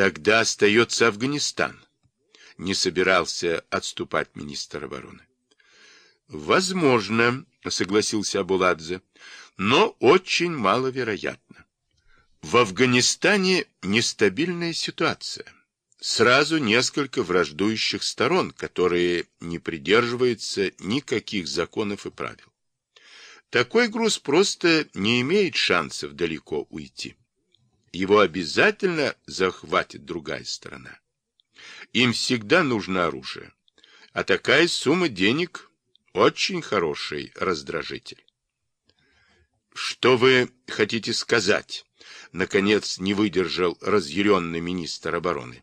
Тогда остается Афганистан. Не собирался отступать министр обороны. Возможно, согласился Абуладзе, но очень маловероятно. В Афганистане нестабильная ситуация. Сразу несколько враждующих сторон, которые не придерживаются никаких законов и правил. Такой груз просто не имеет шансов далеко уйти. Его обязательно захватит другая сторона. Им всегда нужно оружие. А такая сумма денег – очень хороший раздражитель. Что вы хотите сказать? Наконец не выдержал разъяренный министр обороны.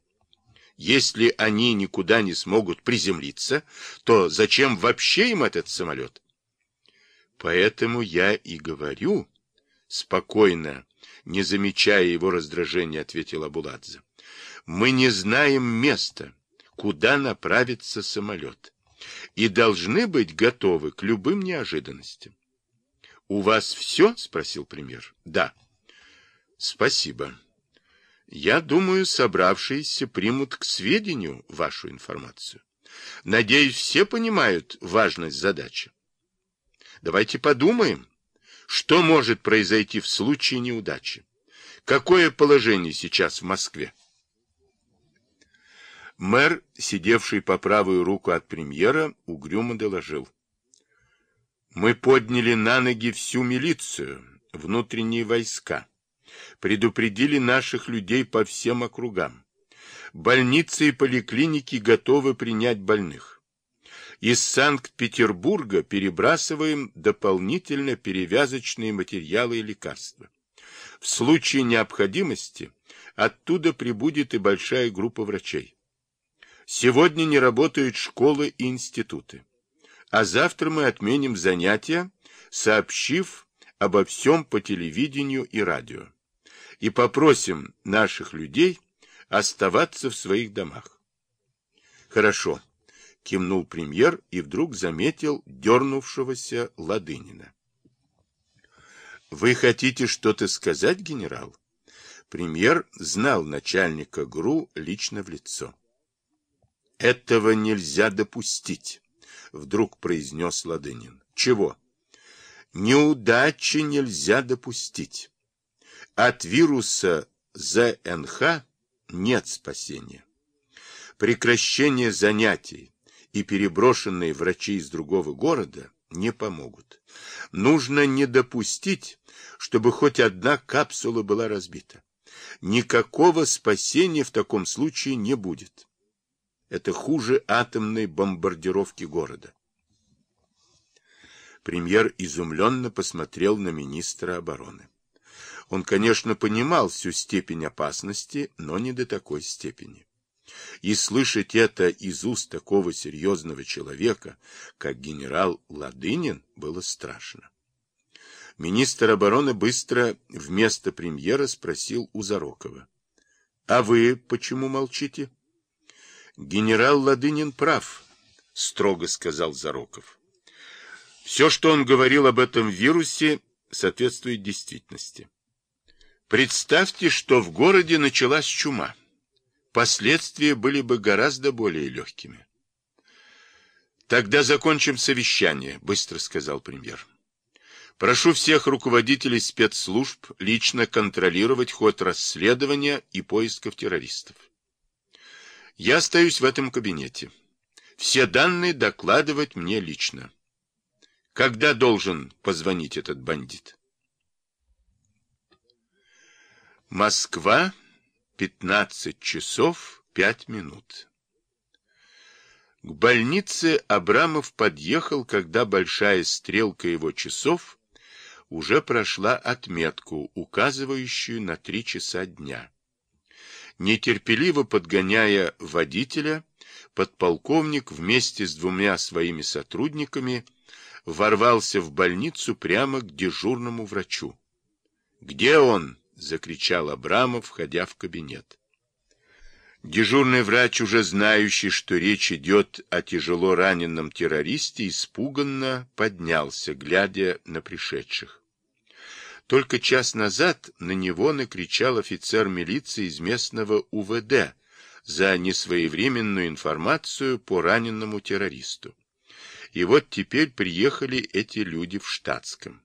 Если они никуда не смогут приземлиться, то зачем вообще им этот самолет? Поэтому я и говорю, спокойно, не замечая его раздражения, ответил Абуладзе. Мы не знаем места, куда направится самолет, и должны быть готовы к любым неожиданностям. У вас все? спросил премьер. Да. Спасибо. Я думаю, собравшиеся примут к сведению вашу информацию. Надеюсь, все понимают важность задачи. Давайте подумаем, что может произойти в случае неудачи. Какое положение сейчас в Москве? Мэр, сидевший по правую руку от премьера, угрюмо доложил. Мы подняли на ноги всю милицию, внутренние войска, предупредили наших людей по всем округам. Больницы и поликлиники готовы принять больных из Санкт-Петербурга перебрасываем дополнительно перевязочные материалы и лекарства. В случае необходимости оттуда прибудет и большая группа врачей. Сегодня не работают школы и институты. А завтра мы отменим занятия, сообщив обо всем по телевидению и радио. И попросим наших людей оставаться в своих домах. Хорошо кивнул премьер и вдруг заметил дернувшегося Ладынина. «Вы хотите что-то сказать, генерал?» Премьер знал начальника ГРУ лично в лицо. «Этого нельзя допустить», — вдруг произнес Ладынин. «Чего?» «Неудачи нельзя допустить. От вируса ЗНХ нет спасения. Прекращение занятий, и переброшенные врачи из другого города не помогут. Нужно не допустить, чтобы хоть одна капсула была разбита. Никакого спасения в таком случае не будет. Это хуже атомной бомбардировки города. Премьер изумленно посмотрел на министра обороны. Он, конечно, понимал всю степень опасности, но не до такой степени. И слышать это из уст такого серьезного человека, как генерал Ладынин, было страшно. Министр обороны быстро вместо премьера спросил у Зарокова. — А вы почему молчите? — Генерал Ладынин прав, — строго сказал Зароков. Все, что он говорил об этом вирусе, соответствует действительности. Представьте, что в городе началась чума последствия были бы гораздо более легкими. Тогда закончим совещание, быстро сказал премьер. Прошу всех руководителей спецслужб лично контролировать ход расследования и поисков террористов. Я остаюсь в этом кабинете. Все данные докладывать мне лично. Когда должен позвонить этот бандит? Москва, 15 часов 5 минут. К больнице Абрамов подъехал, когда большая стрелка его часов уже прошла отметку, указывающую на три часа дня. Нетерпеливо подгоняя водителя, подполковник вместе с двумя своими сотрудниками ворвался в больницу прямо к дежурному врачу. «Где он?» — закричал Абрамов, входя в кабинет. Дежурный врач, уже знающий, что речь идет о тяжело раненом террористе, испуганно поднялся, глядя на пришедших. Только час назад на него накричал офицер милиции из местного УВД за несвоевременную информацию по раненному террористу. И вот теперь приехали эти люди в штатском.